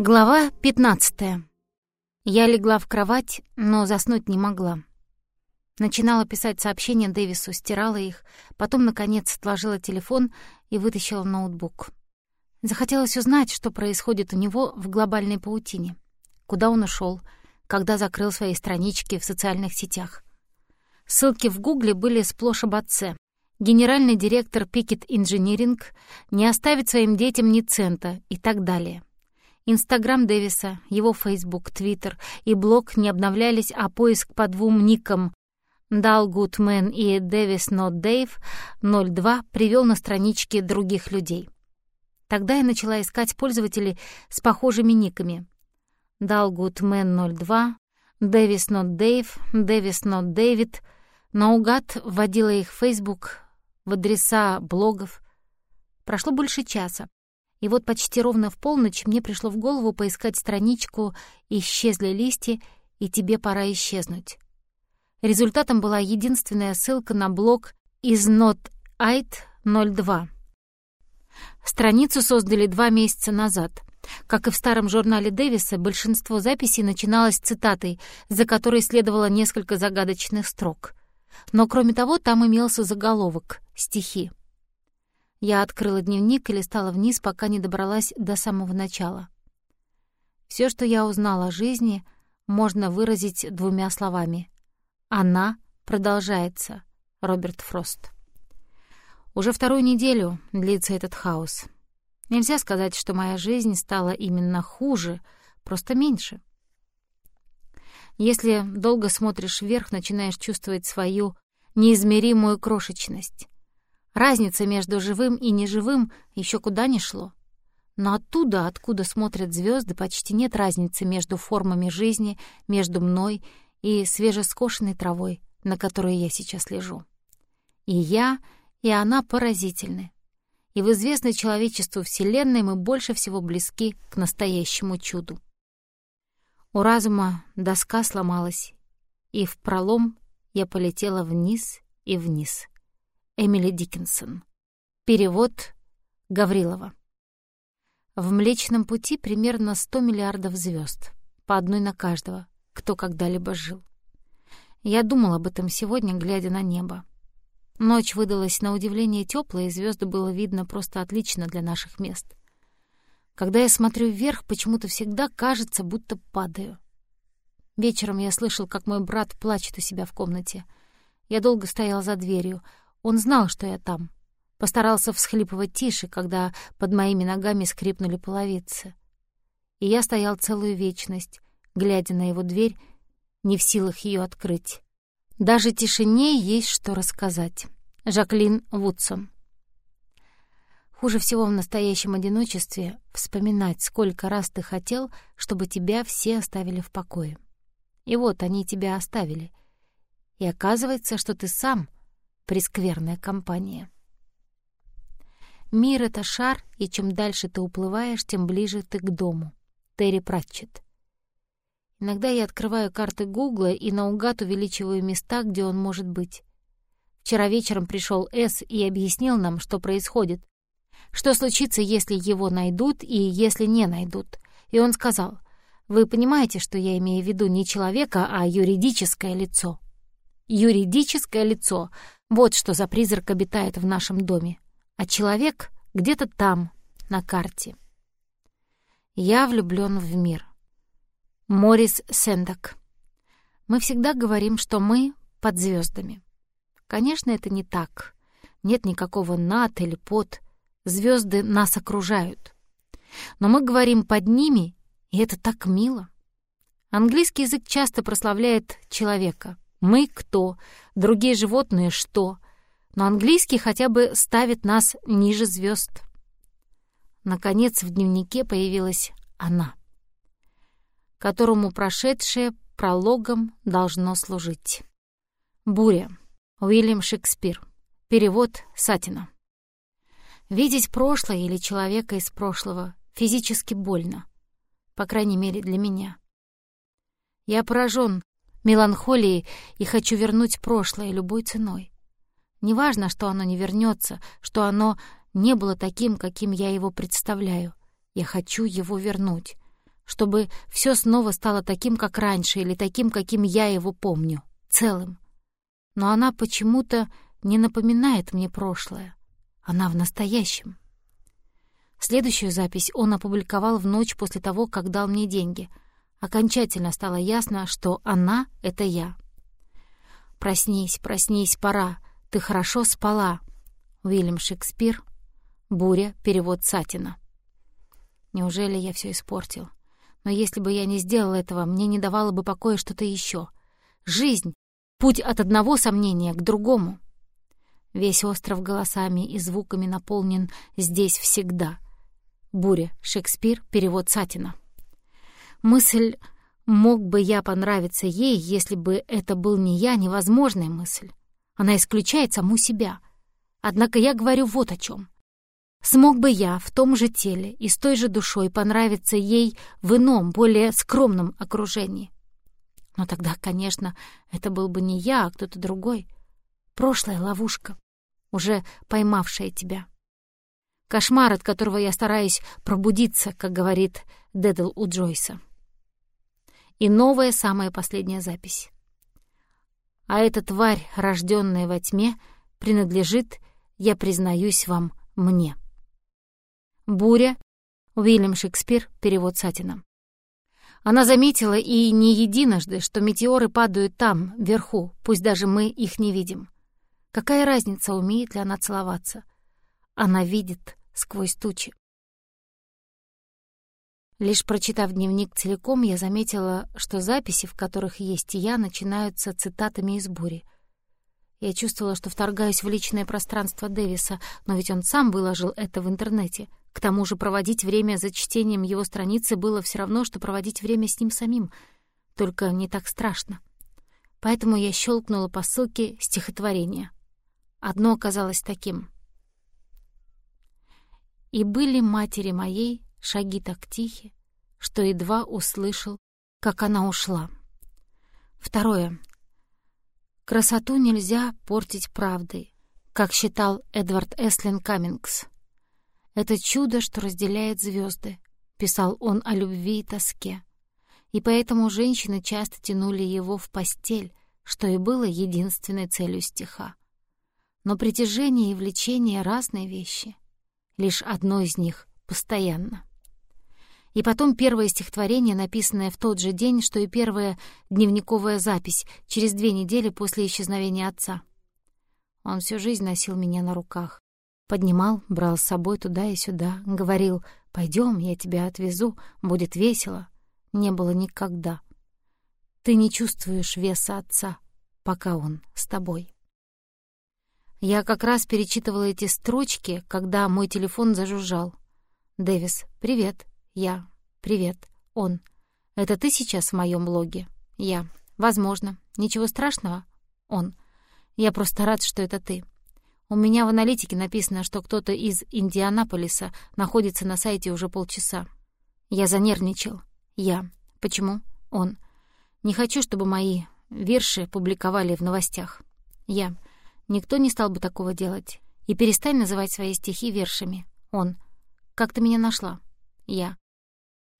Глава 15. Я легла в кровать, но заснуть не могла. Начинала писать сообщения Дэвису, стирала их, потом, наконец, отложила телефон и вытащила ноутбук. Захотелось узнать, что происходит у него в глобальной паутине. Куда он ушел, когда закрыл свои странички в социальных сетях. Ссылки в Гугле были сплошь об отце. Генеральный директор Пикет Инжиниринг не оставит своим детям ни цента и так далее. Инстаграм Дэвиса, его Фейсбук, Твиттер и блог не обновлялись, а поиск по двум никам Дал Гудмен и Дэвис Нот Дэйв 02 привел на странички других людей. Тогда я начала искать пользователей с похожими никами. Дал Гудмен 02, Дэвис Нот Дэйв, Дэвис Нот Дэвид. Наугад вводила их в Фейсбук, в адреса блогов. Прошло больше часа. И вот почти ровно в полночь мне пришло в голову поискать страничку «Исчезли листья, и тебе пора исчезнуть». Результатом была единственная ссылка на блог из NotIt 02. Страницу создали два месяца назад. Как и в старом журнале Дэвиса, большинство записей начиналось цитатой, за которой следовало несколько загадочных строк. Но кроме того, там имелся заголовок «Стихи». Я открыла дневник и листала вниз, пока не добралась до самого начала. Все, что я узнала о жизни, можно выразить двумя словами. Она продолжается. Роберт Фрост. Уже вторую неделю длится этот хаос. Нельзя сказать, что моя жизнь стала именно хуже, просто меньше. Если долго смотришь вверх, начинаешь чувствовать свою неизмеримую крошечность. Разница между живым и неживым еще куда ни шло. Но оттуда, откуда смотрят звезды, почти нет разницы между формами жизни, между мной и свежескошенной травой, на которой я сейчас лежу. И я, и она поразительны. И в известной человечеству Вселенной мы больше всего близки к настоящему чуду. У разума доска сломалась, и в пролом я полетела вниз и вниз — Эмили Диккенсон. Перевод Гаврилова. В Млечном Пути примерно 100 миллиардов звезд, по одной на каждого, кто когда-либо жил. Я думал об этом сегодня, глядя на небо. Ночь выдалась на удивление теплой, и звезды было видно просто отлично для наших мест. Когда я смотрю вверх, почему-то всегда кажется, будто падаю. Вечером я слышал, как мой брат плачет у себя в комнате. Я долго стоял за дверью — он знал, что я там. Постарался всхлипывать тише, когда под моими ногами скрипнули половицы. И я стоял целую вечность, глядя на его дверь, не в силах ее открыть. Даже тишине есть что рассказать. Жаклин Вудсон. Хуже всего в настоящем одиночестве вспоминать, сколько раз ты хотел, чтобы тебя все оставили в покое. И вот они тебя оставили. И оказывается, что ты сам — прескверная компания. Мир — это шар, и чем дальше ты уплываешь, тем ближе ты к дому. Терри Пратчетт. Иногда я открываю карты Гугла и наугад увеличиваю места, где он может быть. Вчера вечером пришел С и объяснил нам, что происходит. Что случится, если его найдут и если не найдут. И он сказал, «Вы понимаете, что я имею в виду не человека, а юридическое лицо?» Юридическое лицо — вот что за призрак обитает в нашем доме. А человек где-то там, на карте. Я влюблён в мир. Морис Сендак. Мы всегда говорим, что мы под звёздами. Конечно, это не так. Нет никакого над или под. Звёзды нас окружают. Но мы говорим под ними, и это так мило. Английский язык часто прославляет человека — мы кто, другие животные что. Но английский хотя бы ставит нас ниже звезд. Наконец в дневнике появилась она, которому прошедшее прологом должно служить. Буря. Уильям Шекспир. Перевод Сатина. Видеть прошлое или человека из прошлого физически больно, по крайней мере для меня. Я поражен меланхолии и хочу вернуть прошлое любой ценой. Неважно, что оно не вернется, что оно не было таким, каким я его представляю. Я хочу его вернуть. чтобы все снова стало таким, как раньше, или таким, каким я его помню, целым. Но она почему-то не напоминает мне прошлое. Она в настоящем. Следующую запись он опубликовал в ночь после того, как дал мне деньги. Окончательно стало ясно, что она — это я. «Проснись, проснись, пора. Ты хорошо спала». Уильям Шекспир. «Буря», перевод Сатина. Неужели я все испортил? Но если бы я не сделал этого, мне не давало бы покоя что-то еще. Жизнь — путь от одного сомнения к другому. Весь остров голосами и звуками наполнен здесь всегда. Буря, Шекспир, перевод Сатина. Мысль «мог бы я понравиться ей, если бы это был не я» — невозможная мысль. Она исключает саму себя. Однако я говорю вот о чем. Смог бы я в том же теле и с той же душой понравиться ей в ином, более скромном окружении? Но тогда, конечно, это был бы не я, а кто-то другой. Прошлая ловушка, уже поймавшая тебя. Кошмар, от которого я стараюсь пробудиться, как говорит Дедл у Джойса. И новая, самая последняя запись. А эта тварь, рожденная во тьме, принадлежит, я признаюсь вам, мне. Буря. Уильям Шекспир. Перевод Сатина. Она заметила и не единожды, что метеоры падают там, вверху, пусть даже мы их не видим. Какая разница, умеет ли она целоваться? Она видит сквозь тучи. Лишь прочитав дневник целиком, я заметила, что записи, в которых есть я, начинаются цитатами из бури — я чувствовала, что вторгаюсь в личное пространство Дэвиса, но ведь он сам выложил это в интернете. К тому же проводить время за чтением его страницы было все равно, что проводить время с ним самим, только не так страшно. Поэтому я щелкнула по ссылке стихотворения. Одно оказалось таким. «И были матери моей шаги так тихи, что едва услышал, как она ушла». Второе. Красоту нельзя портить правдой, как считал Эдвард Эслин Каммингс. «Это чудо, что разделяет звезды», — писал он о любви и тоске. И поэтому женщины часто тянули его в постель, что и было единственной целью стиха. Но притяжение и влечение — разные вещи. Лишь одно из них — постоянно. И потом первое стихотворение, написанное в тот же день, что и первая дневниковая запись, через две недели после исчезновения отца. Он всю жизнь носил меня на руках. Поднимал, брал с собой туда и сюда, говорил «Пойдем, я тебя отвезу, будет весело». Не было никогда. Ты не чувствуешь веса отца, пока он с тобой. Я как раз перечитывала эти строчки, когда мой телефон зажужжал. «Дэвис, привет. Я. Привет. Он. Это ты сейчас в моем блоге? Я. Возможно. Ничего страшного? Он. Я просто рад, что это ты. У меня в аналитике написано, что кто-то из Индианаполиса находится на сайте уже полчаса. Я занервничал. Я. Почему? Он. Не хочу, чтобы мои верши публиковали в новостях. Я. Никто не стал бы такого делать. И перестань называть свои стихи вершами. Он. Как ты меня нашла? Я.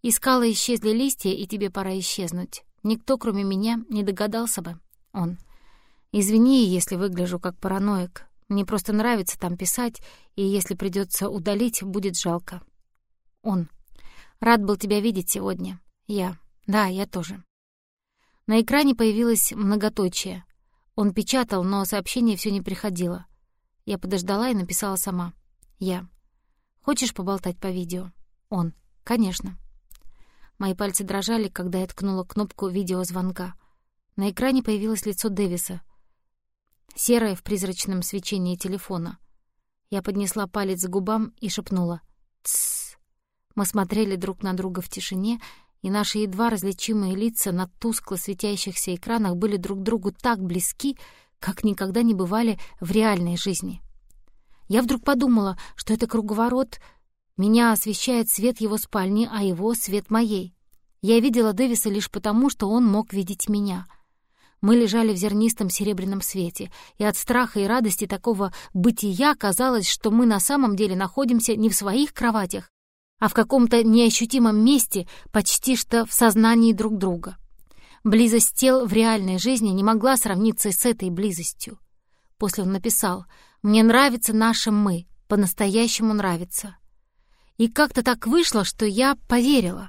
Из скалы исчезли листья, и тебе пора исчезнуть. Никто, кроме меня, не догадался бы. Он. Извини, если выгляжу как параноик. Мне просто нравится там писать, и если придется удалить, будет жалко. Он. Рад был тебя видеть сегодня. Я. Да, я тоже. На экране появилось многоточие. Он печатал, но сообщение все не приходило. Я подождала и написала сама. Я. Хочешь поболтать по видео? Он. Конечно. Мои пальцы дрожали, когда я ткнула кнопку видеозвонка. На экране появилось лицо Дэвиса, серое в призрачном свечении телефона. Я поднесла палец к губам и шепнула «Тссс». Мы смотрели друг на друга в тишине, и наши едва различимые лица на тускло светящихся экранах были друг другу так близки, как никогда не бывали в реальной жизни. Я вдруг подумала, что это круговорот меня освещает свет его спальни, а его — свет моей. Я видела Дэвиса лишь потому, что он мог видеть меня. Мы лежали в зернистом серебряном свете, и от страха и радости такого бытия казалось, что мы на самом деле находимся не в своих кроватях, а в каком-то неощутимом месте, почти что в сознании друг друга. Близость тел в реальной жизни не могла сравниться с этой близостью. После он написал «Мне нравится наше «мы», по-настоящему нравится». И как-то так вышло, что я поверила.